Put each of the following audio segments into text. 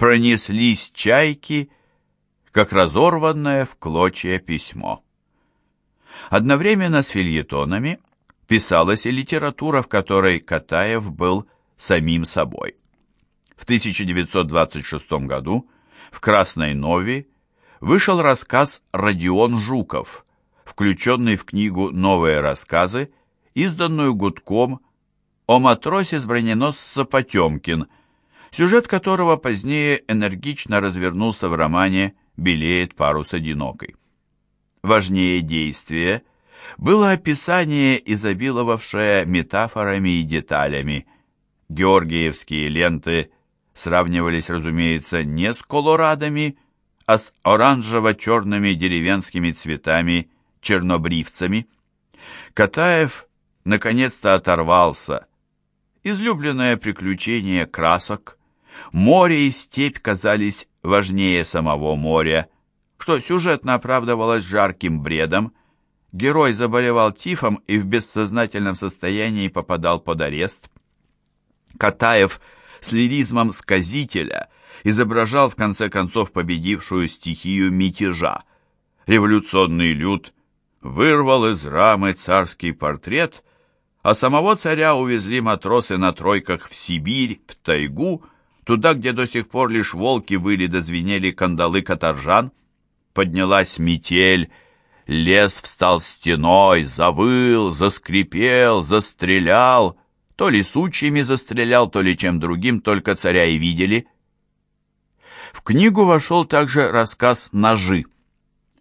пронеслись чайки, как разорванное в клочья письмо. Одновременно с фильетонами писалась и литература, в которой Катаев был самим собой. В 1926 году в «Красной Нове» вышел рассказ «Родион Жуков», включенный в книгу «Новые рассказы», изданную Гудком о матросе с броненосца Потемкин, сюжет которого позднее энергично развернулся в романе «Белеет парус одинокой». Важнее действия было описание, изобиловавшее метафорами и деталями. Георгиевские ленты сравнивались, разумеется, не с колорадами, а с оранжево-черными деревенскими цветами чернобривцами. Катаев наконец-то оторвался. Излюбленное приключение красок. Море и степь казались важнее самого моря, что сюжетно оправдывалось жарким бредом. Герой заболевал тифом и в бессознательном состоянии попадал под арест. Катаев с лиризмом сказителя изображал в конце концов победившую стихию мятежа. Революционный люд вырвал из рамы царский портрет, а самого царя увезли матросы на тройках в Сибирь, в тайгу, туда, где до сих пор лишь волки выли дозвенели кандалы каторжан. Поднялась метель, лес встал стеной, завыл, заскрипел, застрелял, то ли сучьями застрелял, то ли чем другим, только царя и видели. В книгу вошел также рассказ «Ножи».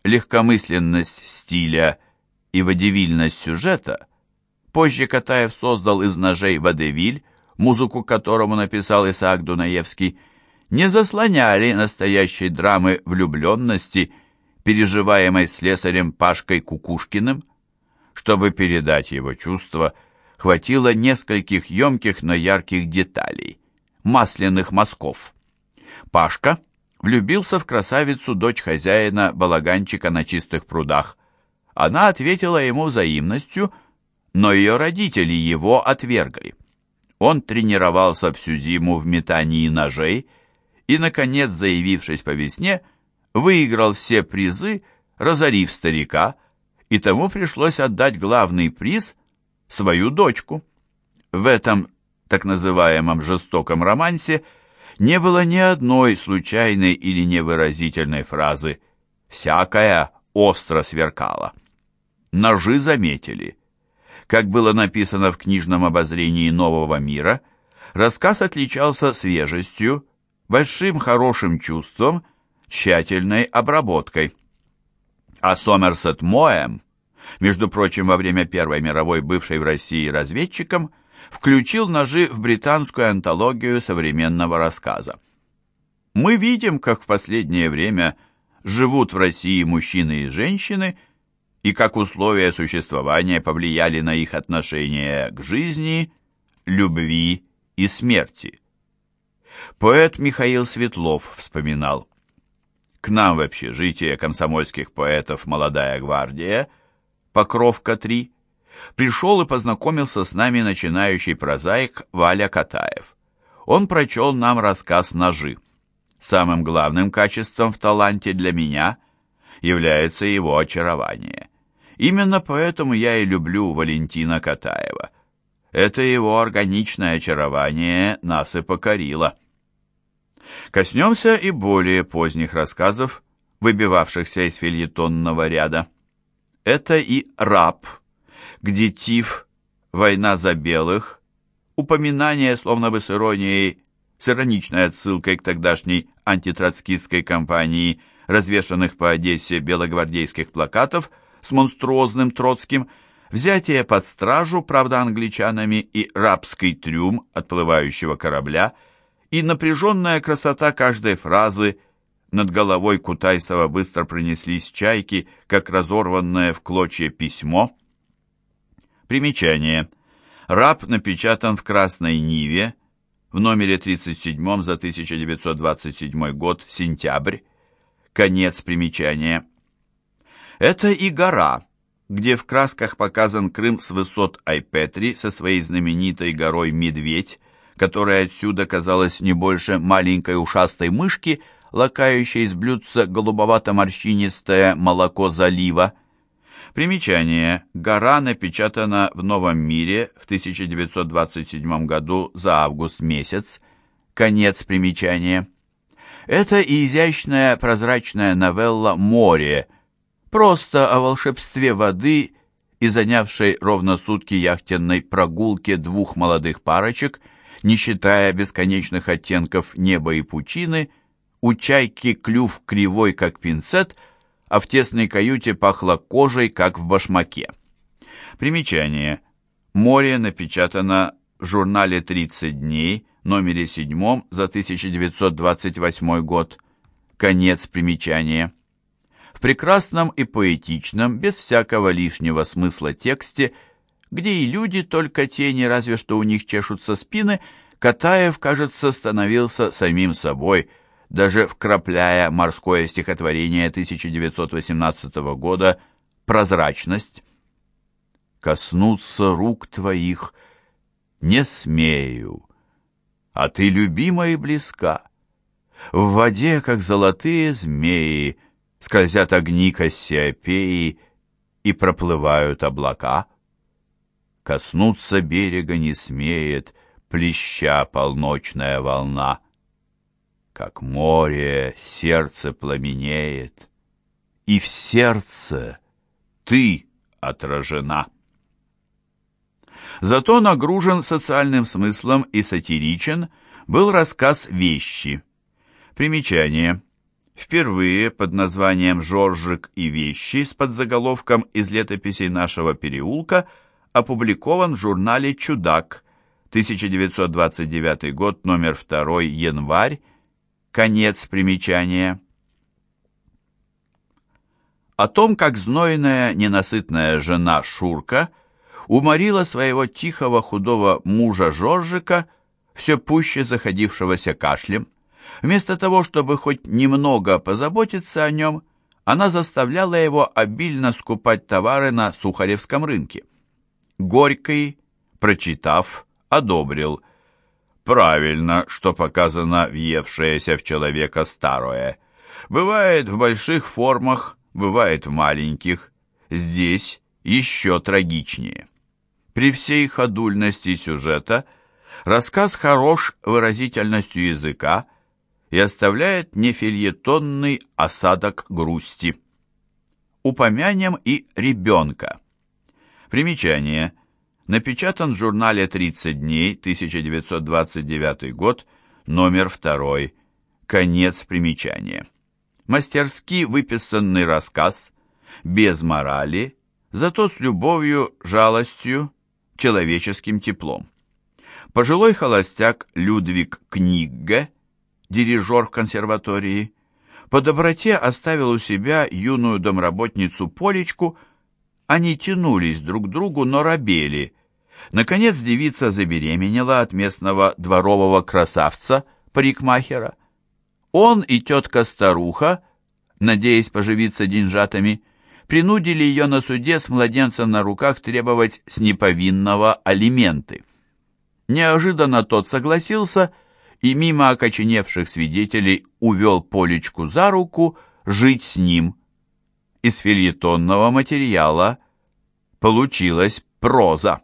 Легкомысленность стиля и водевильность сюжета позже Катаев создал из ножей водевиль, музыку которому написал Исаак Дунаевский, не заслоняли настоящей драмы влюбленности, переживаемой слесарем Пашкой Кукушкиным. Чтобы передать его чувства, хватило нескольких емких, но ярких деталей, масляных мазков. Пашка влюбился в красавицу, дочь хозяина балаганчика на чистых прудах. Она ответила ему взаимностью, но ее родители его отвергли. Он тренировался всю зиму в метании ножей и, наконец, заявившись по весне, выиграл все призы, разорив старика, и тому пришлось отдать главный приз – свою дочку. В этом так называемом жестоком романсе не было ни одной случайной или невыразительной фразы. Всякая остро сверкала. Ножи заметили. Как было написано в книжном обозрении «Нового мира», рассказ отличался свежестью, большим хорошим чувством, тщательной обработкой. А Сомерсет Моэм, между прочим, во время Первой мировой бывшей в России разведчиком, включил ножи в британскую антологию современного рассказа. Мы видим, как в последнее время живут в России мужчины и женщины – и как условия существования повлияли на их отношение к жизни, любви и смерти. Поэт Михаил Светлов вспоминал, «К нам в общежитие комсомольских поэтов «Молодая гвардия», Покровка-3, пришел и познакомился с нами начинающий прозаик Валя Катаев. Он прочел нам рассказ «Ножи». Самым главным качеством в таланте для меня является его очарование. Именно поэтому я и люблю Валентина Катаева. Это его органичное очарование нас и покорило. Коснемся и более поздних рассказов, выбивавшихся из фильетонного ряда. Это и «Раб», где Тиф, «Война за белых», упоминание, словно бы с иронией, с ироничной отсылкой к тогдашней антитроцкистской кампании, развешанных по Одессе белогвардейских плакатов – с монструозным Троцким, взятие под стражу, правда, англичанами, и рабский трюм отплывающего корабля, и напряженная красота каждой фразы над головой Кутайсова быстро пронеслись чайки, как разорванное в клочья письмо. Примечание. Раб напечатан в «Красной Ниве» в номере 37 за 1927 год, сентябрь. Конец примечания. Это и гора, где в красках показан Крым с высот Айпетри со своей знаменитой горой Медведь, которая отсюда казалась не больше маленькой ушастой мышки, лакающей из блюдца голубовато-морщинистое молоко залива. Примечание. Гора напечатана в «Новом мире» в 1927 году за август месяц. Конец примечания. Это и изящная прозрачная новелла «Море», просто о волшебстве воды и занявшей ровно сутки яхтенной прогулке двух молодых парочек, не считая бесконечных оттенков неба и пучины, у чайки клюв кривой, как пинцет, а в тесной каюте пахло кожей, как в башмаке. Примечание. «Море» напечатано в журнале «30 дней», номере 7 за 1928 год. Конец примечания. В прекрасном и поэтичном, без всякого лишнего смысла тексте, где и люди только тени, разве что у них чешутся спины, Катаев, кажется, становился самим собой, даже вкрапляя морское стихотворение 1918 года «Прозрачность». «Коснуться рук твоих не смею, а ты любима и близка. В воде, как золотые змеи, скользят огни Кассиопеи и проплывают облака. Коснуться берега не смеет плеща полночная волна. Как море сердце пламенеет, и в сердце ты отражена. Зато нагружен социальным смыслом и сатиричен был рассказ «Вещи». Примечание. Впервые под названием «Жоржик и вещи» с подзаголовком из летописей нашего переулка опубликован в журнале «Чудак», 1929 год, номер 2, январь, конец примечания. О том, как знойная, ненасытная жена Шурка уморила своего тихого худого мужа Жоржика, все пуще заходившегося кашлем. Вместо того, чтобы хоть немного позаботиться о нем, она заставляла его обильно скупать товары на Сухаревском рынке. Горький, прочитав, одобрил. Правильно, что показано въевшееся в человека старое. Бывает в больших формах, бывает в маленьких. Здесь еще трагичнее. При всей ходульности сюжета рассказ хорош выразительностью языка и оставляет нефильетонный осадок грусти. Упомянем и ребенка. Примечание. Напечатан в журнале «30 дней», 1929 год, номер 2. Конец примечания. Мастерски выписанный рассказ, без морали, зато с любовью, жалостью, человеческим теплом. Пожилой холостяк Людвиг Книгге, дирижер в консерватории, по доброте оставил у себя юную домработницу Полечку, они тянулись друг к другу, но робели. Наконец девица забеременела от местного дворового красавца, парикмахера. Он и тетка-старуха, надеясь поживиться деньжатами, принудили ее на суде с младенцем на руках требовать с неповинного алименты. Неожиданно тот согласился и мимо окоченевших свидетелей увел Полечку за руку жить с ним. Из фильетонного материала получилась проза.